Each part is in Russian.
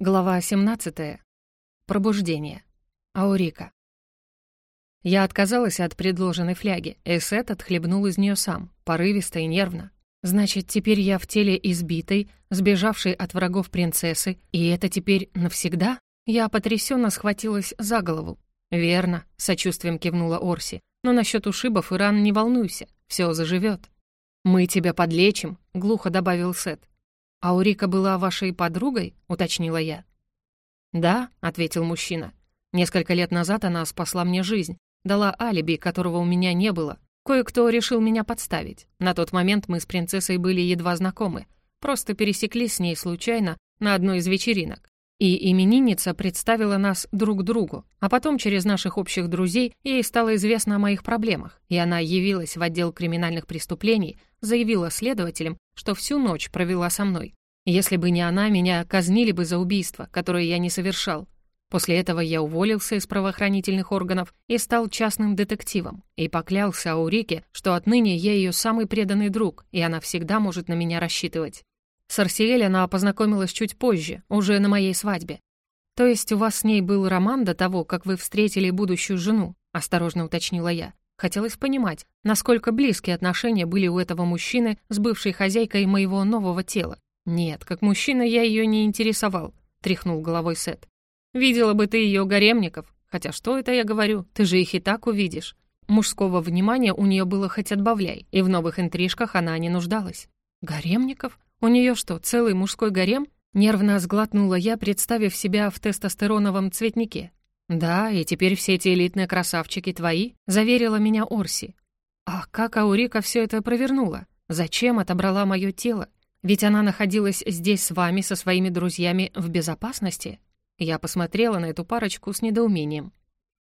Глава 17. Пробуждение. Аурика. Я отказалась от предложенной фляги, и Сет отхлебнул из нее сам, порывисто и нервно. Значит, теперь я в теле избитой, сбежавшей от врагов принцессы, и это теперь навсегда? Я потрясенно схватилась за голову. «Верно», — сочувствием кивнула Орси. «Но насчет ушибов и ран не волнуйся, все заживет. «Мы тебя подлечим», — глухо добавил Сет. «Аурика была вашей подругой?» — уточнила я. «Да», — ответил мужчина. «Несколько лет назад она спасла мне жизнь, дала алиби, которого у меня не было. Кое-кто решил меня подставить. На тот момент мы с принцессой были едва знакомы, просто пересеклись с ней случайно на одной из вечеринок. И именинница представила нас друг другу, а потом через наших общих друзей ей стало известно о моих проблемах, и она явилась в отдел криминальных преступлений, заявила следователям, что всю ночь провела со мной. Если бы не она, меня казнили бы за убийство, которое я не совершал. После этого я уволился из правоохранительных органов и стал частным детективом, и поклялся Аурике, что отныне я ее самый преданный друг, и она всегда может на меня рассчитывать. С Арсиэль она познакомилась чуть позже, уже на моей свадьбе. «То есть у вас с ней был роман до того, как вы встретили будущую жену?» — осторожно уточнила я. Хотелось понимать, насколько близкие отношения были у этого мужчины с бывшей хозяйкой моего нового тела. «Нет, как мужчина я ее не интересовал», — тряхнул головой Сет. «Видела бы ты ее гаремников. Хотя что это я говорю? Ты же их и так увидишь». Мужского внимания у нее было хоть отбавляй, и в новых интрижках она не нуждалась. «Гаремников? У нее что, целый мужской гарем?» Нервно сглотнула я, представив себя в тестостероновом цветнике. «Да, и теперь все эти элитные красавчики твои», — заверила меня Орси. «А как Аурика все это провернула? Зачем отобрала мое тело? Ведь она находилась здесь с вами, со своими друзьями, в безопасности?» Я посмотрела на эту парочку с недоумением.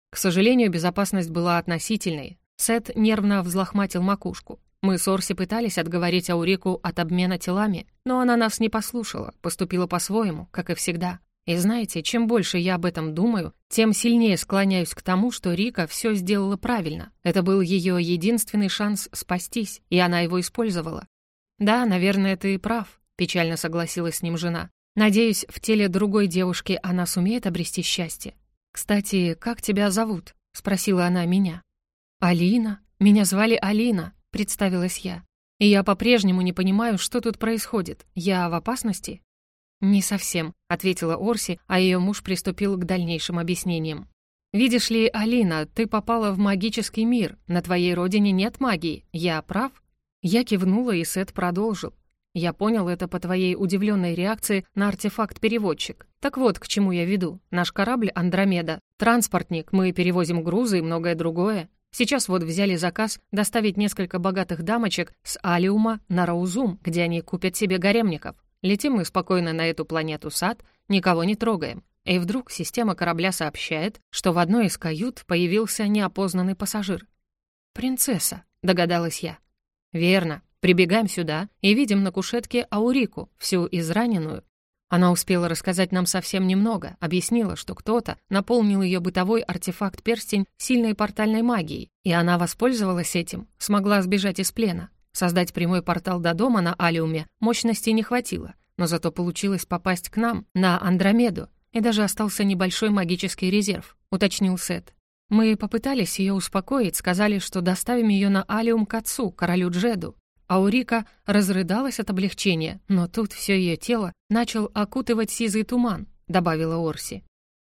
К сожалению, безопасность была относительной. Сет нервно взлохматил макушку. Мы с Орси пытались отговорить Аурику от обмена телами, но она нас не послушала, поступила по-своему, как и всегда. И знаете, чем больше я об этом думаю, тем сильнее склоняюсь к тому, что Рика все сделала правильно. Это был ее единственный шанс спастись, и она его использовала. «Да, наверное, ты прав», — печально согласилась с ним жена. «Надеюсь, в теле другой девушки она сумеет обрести счастье. Кстати, как тебя зовут?» — спросила она меня. «Алина. Меня звали Алина», — представилась я. «И я по-прежнему не понимаю, что тут происходит. Я в опасности?» «Не совсем», — ответила Орси, а ее муж приступил к дальнейшим объяснениям. «Видишь ли, Алина, ты попала в магический мир. На твоей родине нет магии. Я прав?» Я кивнула, и Сет продолжил. «Я понял это по твоей удивленной реакции на артефакт-переводчик. Так вот, к чему я веду. Наш корабль «Андромеда». Транспортник, мы перевозим грузы и многое другое. Сейчас вот взяли заказ доставить несколько богатых дамочек с Алиума на Раузум, где они купят себе гаремников. Летим мы спокойно на эту планету Сад, никого не трогаем. И вдруг система корабля сообщает, что в одной из кают появился неопознанный пассажир. «Принцесса», — догадалась я. «Верно. Прибегаем сюда и видим на кушетке Аурику, всю израненную. Она успела рассказать нам совсем немного, объяснила, что кто-то наполнил ее бытовой артефакт-перстень сильной портальной магией, и она воспользовалась этим, смогла сбежать из плена. Создать прямой портал до дома на Алиуме мощности не хватило, но зато получилось попасть к нам, на Андромеду, и даже остался небольшой магический резерв, уточнил Сет. Мы попытались ее успокоить, сказали, что доставим ее на Алиум к отцу, королю Джеду. Аурика разрыдалась от облегчения, но тут все ее тело начал окутывать сизый туман, добавила Орси.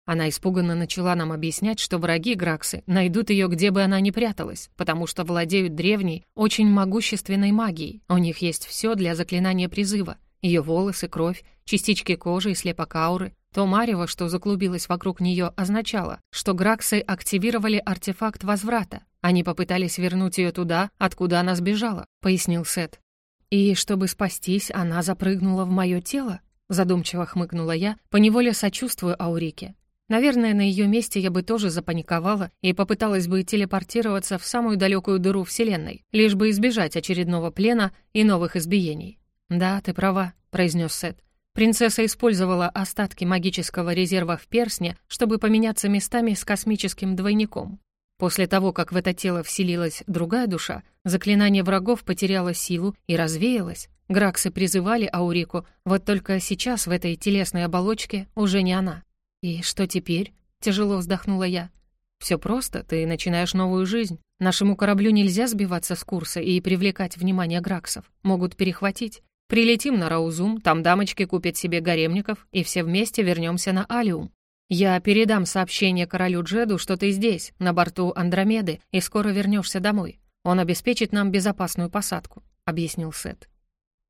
Она испуганно начала нам объяснять, что враги Граксы найдут ее, где бы она ни пряталась, потому что владеют древней, очень могущественной магией. У них есть все для заклинания призыва. Ее волосы, кровь, частички кожи и слепок ауры. То марево, что заклубилось вокруг нее, означало, что Граксы активировали артефакт возврата. Они попытались вернуть ее туда, откуда она сбежала, пояснил Сет. И чтобы спастись, она запрыгнула в мое тело? Задумчиво хмыкнула я, поневоле сочувствую Аурике. Наверное, на ее месте я бы тоже запаниковала и попыталась бы телепортироваться в самую далекую дыру Вселенной, лишь бы избежать очередного плена и новых избиений. «Да, ты права», — произнес Сет. Принцесса использовала остатки магического резерва в персне, чтобы поменяться местами с космическим двойником. После того, как в это тело вселилась другая душа, заклинание врагов потеряло силу и развеялось. Граксы призывали Аурику, вот только сейчас в этой телесной оболочке уже не она. «И что теперь?» — тяжело вздохнула я. Все просто, ты начинаешь новую жизнь. Нашему кораблю нельзя сбиваться с курса и привлекать внимание Граксов. Могут перехватить. Прилетим на Раузум, там дамочки купят себе гаремников, и все вместе вернемся на Алиум. Я передам сообщение королю Джеду, что ты здесь, на борту Андромеды, и скоро вернешься домой. Он обеспечит нам безопасную посадку», — объяснил Сет.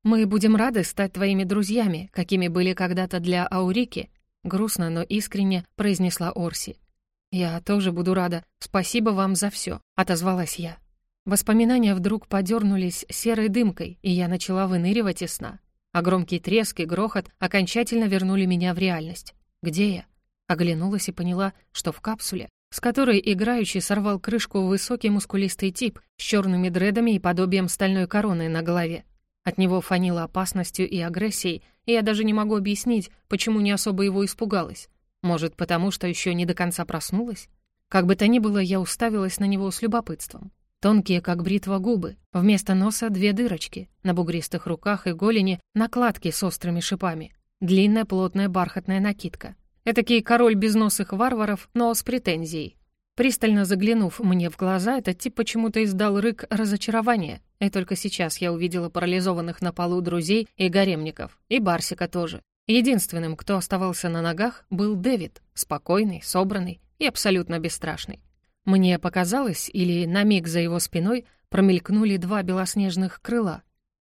«Мы будем рады стать твоими друзьями, какими были когда-то для Аурики», — грустно, но искренне произнесла Орси. «Я тоже буду рада. Спасибо вам за все», — отозвалась я. Воспоминания вдруг подернулись серой дымкой, и я начала выныривать из сна. А громкий треск и грохот окончательно вернули меня в реальность. Где я? Оглянулась и поняла, что в капсуле, с которой играющий сорвал крышку высокий мускулистый тип с черными дредами и подобием стальной короны на голове. От него фанило опасностью и агрессией, и я даже не могу объяснить, почему не особо его испугалась. Может, потому что еще не до конца проснулась? Как бы то ни было, я уставилась на него с любопытством. Тонкие, как бритва, губы. Вместо носа две дырочки. На бугристых руках и голени накладки с острыми шипами. Длинная плотная бархатная накидка. Этакий король безносых варваров, но с претензией. Пристально заглянув мне в глаза, этот тип почему-то издал рык разочарования. И только сейчас я увидела парализованных на полу друзей и гаремников. И Барсика тоже. Единственным, кто оставался на ногах, был Дэвид, спокойный, собранный и абсолютно бесстрашный. Мне показалось, или на миг за его спиной промелькнули два белоснежных крыла,